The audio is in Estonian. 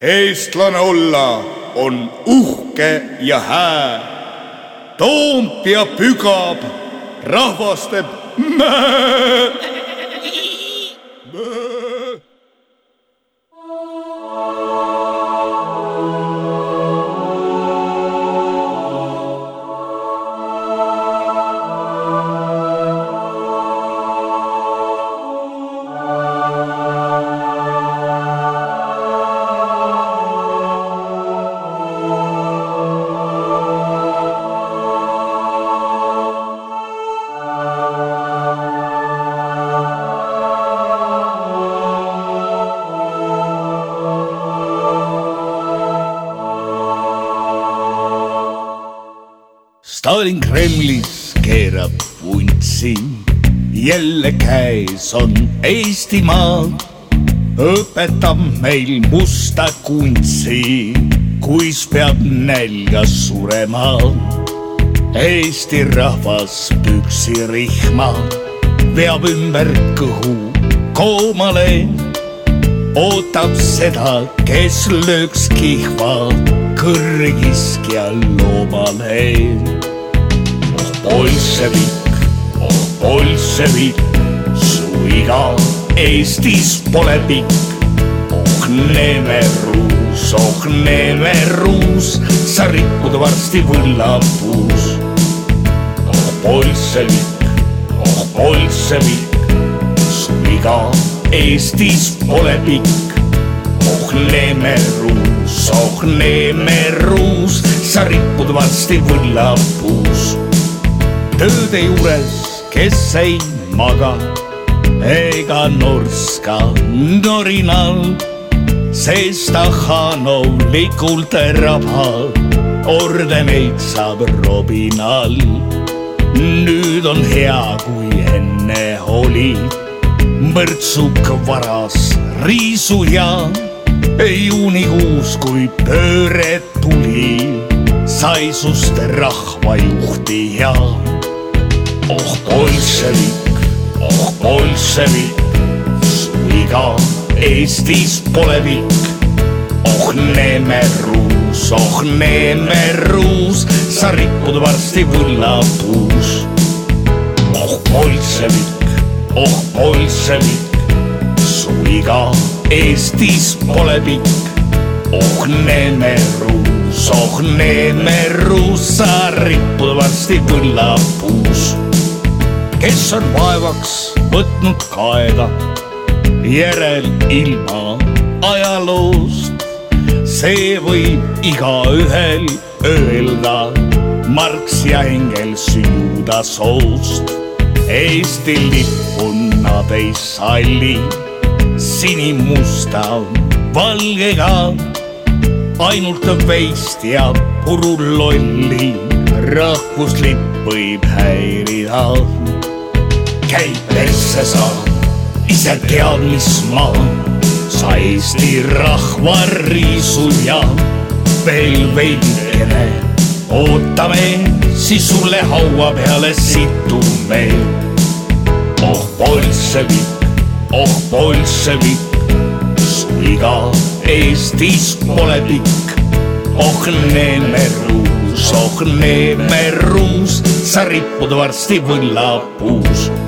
eestlane olla on uhke ja hää. Toompea pügab, rahvas teeb mää. Stalin Kremlis keerab vuntsi, jälle käes on Eestimaa. õpetab meil musta kuntsi, kuis peab nälga surema. Eesti rahvas püksirihma veab ümber kõhu koomale. ootab seda, kes lööks kihva kõrgiskja loomale. Bolševik, bolševik, su iga Eestis pole pikk. oh neemeruus, oh neemeruus, sa ripud varsti võllapuus. oh bolševik, oh bolševik, su iga Eestis pole pikk. oh neemeruus, oh neemeruus, sa ripud varsti võllapuus. Tööde juures, kes ei maga ega norska norinal, sest ahhanovlikult rabab, ordeneid saab robinal. nüüd on hea, kui enne oli mõrtsuk varas riisuja juunikuus, kui pööre tuli, sai sust rahvajuhtija. oh bolševik, oh bolševik, su iga Eestis pole pikk. oh neemeruus, oh neemeruus, sa ripud varsti võllapuus. oh bolševik, oh bolševik, su iga Eestis pole pikk. oh neemeruus, neemeruus, sa ripud varsti võllapuus. kes on vaevaks võtnud kaeda järel ilma ajaloost, see võib igaühel öelda. Marx ja Engels juuda soost. Eesti lippu nad ei salli sinimusta valgega, ainult veist ja purulolli rahvuslipp võib häirida. käib persse sa, ise tead, mis ma, sa Eesti rahva riisuja, veel veidikene ootame, siis sulle haua peale situme. oh bolševik oh bolševik, iga Eestis pole pikk. oh neemeruus, oh neemeruus, sa ripud varsti võllapuus